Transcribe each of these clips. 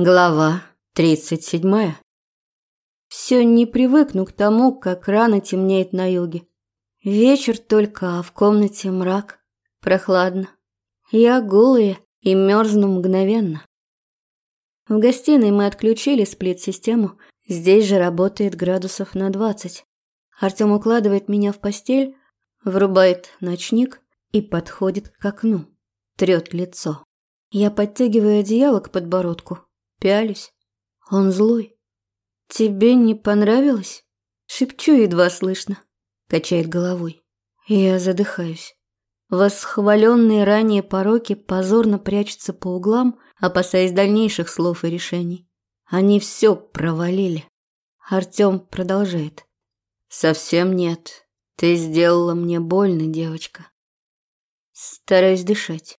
Глава тридцать седьмая. Все не привыкну к тому, как рано темнеет на юге. Вечер только, а в комнате мрак. Прохладно. Я голая и мерзну мгновенно. В гостиной мы отключили сплит-систему. Здесь же работает градусов на двадцать. Артем укладывает меня в постель, врубает ночник и подходит к окну. Трет лицо. Я подтягиваю одеяло к подбородку пялюсь. Он злой. «Тебе не понравилось?» Шепчу едва слышно. Качает головой. Я задыхаюсь. Восхваленные ранее пороки позорно прячутся по углам, опасаясь дальнейших слов и решений. Они все провалили. Артем продолжает. «Совсем нет. Ты сделала мне больно, девочка». Стараюсь дышать.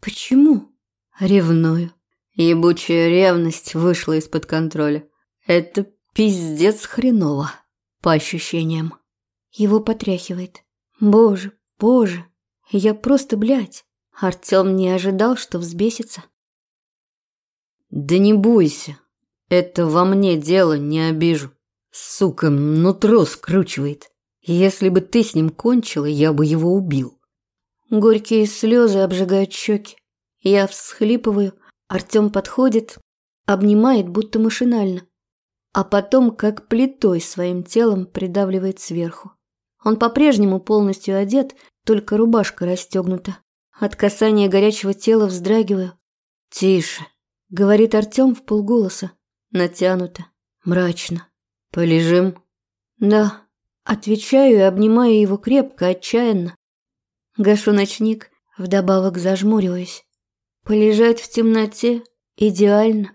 «Почему?» «Ревную. Ебучая ревность вышла из-под контроля. Это пиздец хреново, по ощущениям. Его потряхивает. Боже, боже, я просто, блядь. Артем не ожидал, что взбесится. Да не бойся. Это во мне дело, не обижу. Сука, нутро скручивает. Если бы ты с ним кончила, я бы его убил. Горькие слезы обжигают щеки. Я всхлипываю, Артем подходит, обнимает, будто машинально, а потом как плитой своим телом придавливает сверху. Он по-прежнему полностью одет, только рубашка расстегнута. От касания горячего тела вздрагиваю. «Тише», — говорит Артем в полголоса, натянуто, мрачно. «Полежим?» «Да», — отвечаю и обнимаю его крепко, отчаянно. Гашу ночник, вдобавок зажмуриваюсь. Полежать в темноте идеально.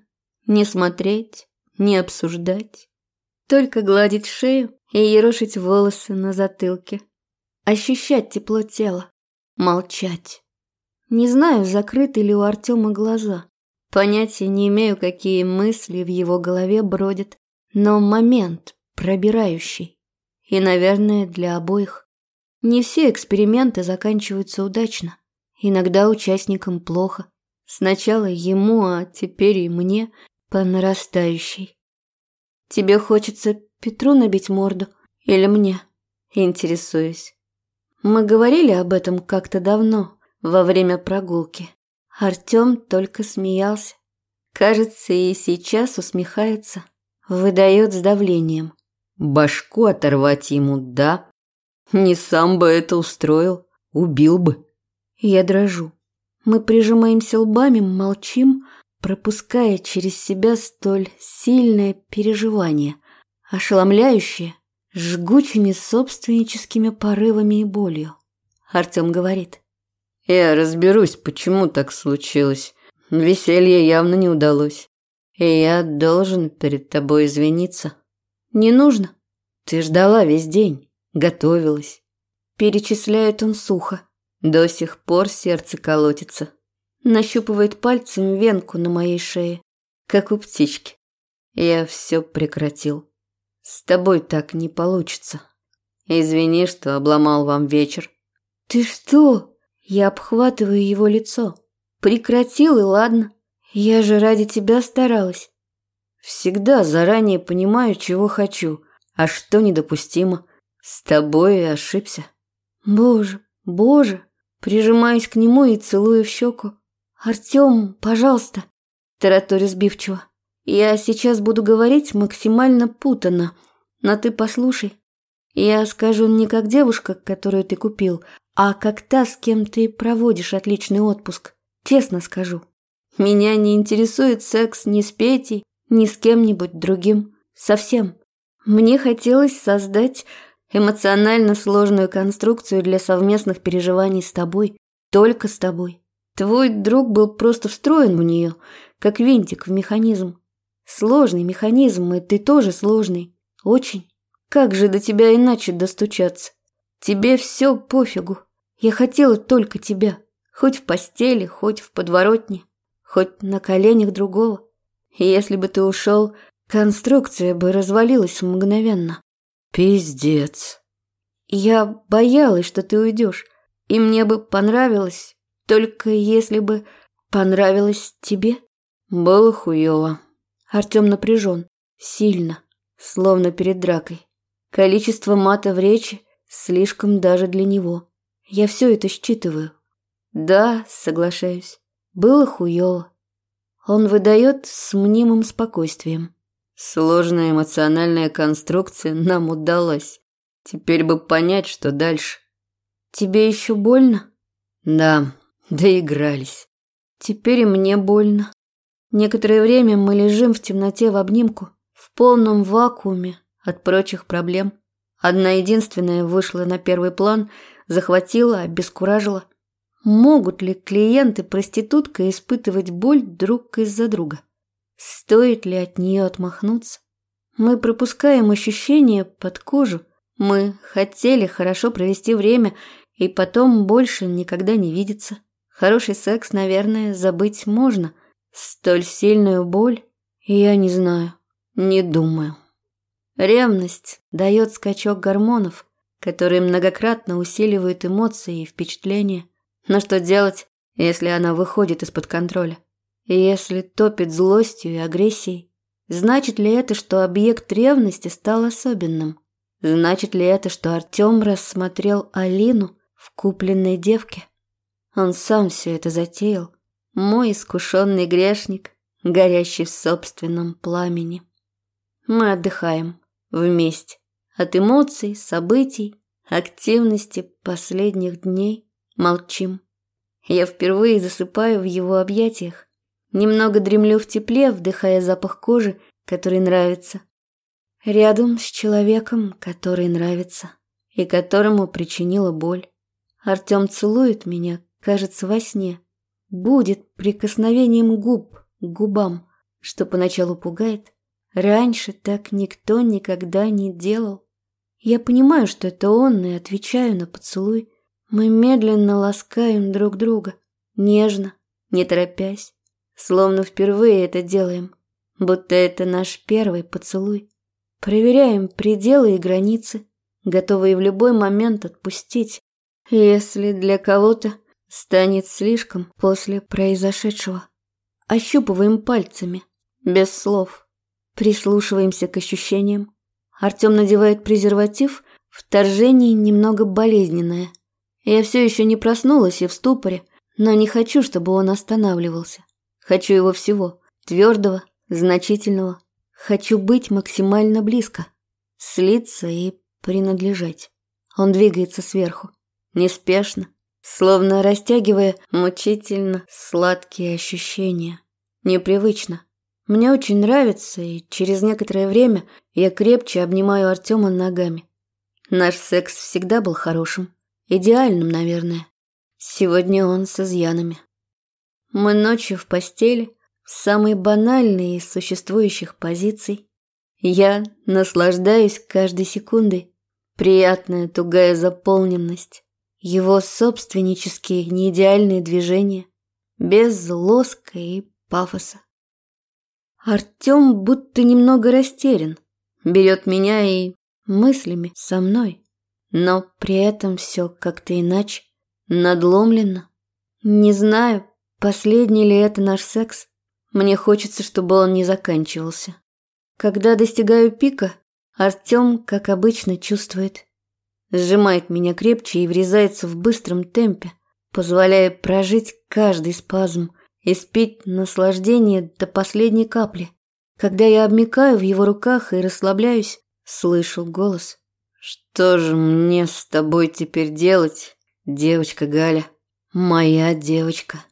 Не смотреть, не обсуждать. Только гладить шею и ерошить волосы на затылке. Ощущать тепло тела. Молчать. Не знаю, закрыты ли у Артема глаза. Понятия не имею, какие мысли в его голове бродят. Но момент пробирающий. И, наверное, для обоих. Не все эксперименты заканчиваются удачно. Иногда участникам плохо. Сначала ему, а теперь и мне по нарастающей. Тебе хочется Петру набить морду или мне? Интересуюсь. Мы говорили об этом как-то давно, во время прогулки. Артем только смеялся. Кажется, и сейчас усмехается. Выдает с давлением. Башку оторвать ему, да? Не сам бы это устроил. Убил бы. Я дрожу. Мы прижимаемся лбами, молчим, пропуская через себя столь сильное переживание, ошеломляющее, жгучими собственническими порывами и болью. Артем говорит. «Я разберусь, почему так случилось. Веселье явно не удалось. И я должен перед тобой извиниться». «Не нужно. Ты ждала весь день, готовилась». Перечисляет он сухо. До сих пор сердце колотится. Нащупывает пальцем венку на моей шее, как у птички. Я все прекратил. С тобой так не получится. Извини, что обломал вам вечер. Ты что? Я обхватываю его лицо. Прекратил и ладно. Я же ради тебя старалась. Всегда заранее понимаю, чего хочу, а что недопустимо. С тобой ошибся. Боже, боже, Прижимаюсь к нему и целую в щеку. «Артем, пожалуйста!» Тараторю сбивчиво. «Я сейчас буду говорить максимально путано, но ты послушай. Я скажу не как девушка, которую ты купил, а как та, с кем ты проводишь отличный отпуск. Честно скажу. Меня не интересует секс ни с Петей, ни с кем-нибудь другим. Совсем. Мне хотелось создать эмоционально сложную конструкцию для совместных переживаний с тобой, только с тобой. Твой друг был просто встроен в нее, как винтик в механизм. Сложный механизм, и ты тоже сложный. Очень. Как же до тебя иначе достучаться? Тебе все пофигу. Я хотела только тебя. Хоть в постели, хоть в подворотне, хоть на коленях другого. И если бы ты ушел, конструкция бы развалилась мгновенно. Пиздец. Я боялась, что ты уйдешь, и мне бы понравилось, только если бы понравилось тебе. Было хуёво. Артём напряжен. Сильно. Словно перед дракой. Количество мата в речи слишком даже для него. Я все это считываю. Да, соглашаюсь. Было хуёво. Он выдает с мнимым спокойствием. Сложная эмоциональная конструкция нам удалась. Теперь бы понять, что дальше. Тебе еще больно? Да, доигрались. Теперь и мне больно. Некоторое время мы лежим в темноте в обнимку, в полном вакууме от прочих проблем. Одна единственная вышла на первый план, захватила, обескуражила. Могут ли клиенты проститутка испытывать боль друг из-за друга? Стоит ли от нее отмахнуться? Мы пропускаем ощущения под кожу. Мы хотели хорошо провести время и потом больше никогда не видеться. Хороший секс, наверное, забыть можно. Столь сильную боль я не знаю, не думаю. Ревность дает скачок гормонов, которые многократно усиливают эмоции и впечатления. Но что делать, если она выходит из-под контроля? Если топит злостью и агрессией? Значит ли это, что объект ревности стал особенным? Значит ли это, что Артем рассмотрел Алину в купленной девке? Он сам все это затеял. Мой искушенный грешник, горящий в собственном пламени. Мы отдыхаем вместе. От эмоций, событий, активности последних дней молчим. Я впервые засыпаю в его объятиях. Немного дремлю в тепле, вдыхая запах кожи, который нравится. Рядом с человеком, который нравится и которому причинила боль. Артем целует меня, кажется, во сне. Будет прикосновением губ к губам, что поначалу пугает, Раньше так никто никогда не делал. Я понимаю, что это он, и отвечаю на поцелуй. Мы медленно ласкаем друг друга, нежно, не торопясь, словно впервые это делаем, будто это наш первый поцелуй. Проверяем пределы и границы, готовые в любой момент отпустить, если для кого-то станет слишком после произошедшего. Ощупываем пальцами, без слов, Прислушиваемся к ощущениям. Артем надевает презерватив, вторжение немного болезненное. Я все еще не проснулась и в ступоре, но не хочу, чтобы он останавливался. Хочу его всего, твердого, значительного. Хочу быть максимально близко, слиться и принадлежать. Он двигается сверху, неспешно, словно растягивая мучительно сладкие ощущения. Непривычно. Мне очень нравится, и через некоторое время я крепче обнимаю Артема ногами. Наш секс всегда был хорошим, идеальным, наверное. Сегодня он с изъянами. Мы ночью в постели, в самой банальной из существующих позиций. Я наслаждаюсь каждой секундой. Приятная тугая заполненность. Его собственнические неидеальные движения. Без лоска и пафоса. Артем будто немного растерян. Берет меня и мыслями со мной. Но при этом все как-то иначе. Надломлено. Не знаю, последний ли это наш секс. Мне хочется, чтобы он не заканчивался. Когда достигаю пика, Артем, как обычно, чувствует. Сжимает меня крепче и врезается в быстром темпе, позволяя прожить каждый спазм – и спить наслаждение до последней капли. Когда я обмикаю в его руках и расслабляюсь, слышу голос. «Что же мне с тобой теперь делать, девочка Галя? Моя девочка».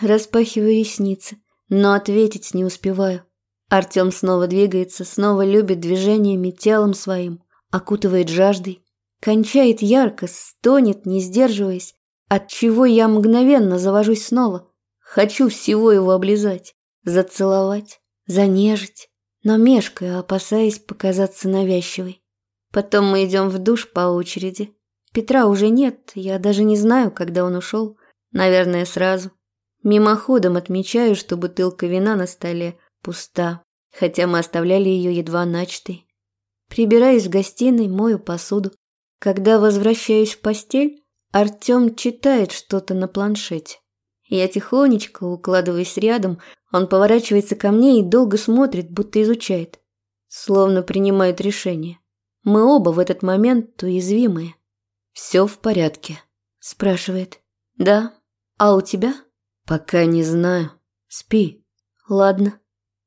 Распахиваю ресницы, но ответить не успеваю. Артем снова двигается, снова любит движениями телом своим, окутывает жаждой, кончает ярко, стонет, не сдерживаясь, от чего я мгновенно завожусь снова. Хочу всего его облизать, зацеловать, занежить, но мешкаю, опасаясь показаться навязчивой. Потом мы идем в душ по очереди. Петра уже нет, я даже не знаю, когда он ушел. Наверное, сразу. Мимоходом отмечаю, что бутылка вина на столе пуста, хотя мы оставляли ее едва начатой. Прибираюсь в гостиной, мою посуду. Когда возвращаюсь в постель, Артем читает что-то на планшете. Я тихонечко укладываюсь рядом, он поворачивается ко мне и долго смотрит, будто изучает. Словно принимает решение. Мы оба в этот момент уязвимые. «Все в порядке?» – спрашивает. «Да. А у тебя?» «Пока не знаю. Спи». «Ладно».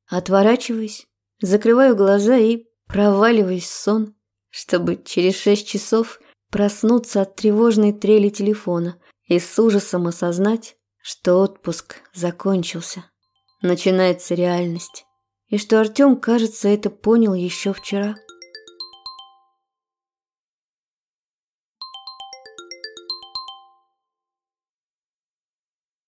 Отворачиваюсь, закрываю глаза и проваливаюсь в сон, чтобы через шесть часов проснуться от тревожной трели телефона и с ужасом осознать, что отпуск закончился. Начинается реальность. И что Артем, кажется, это понял еще вчера.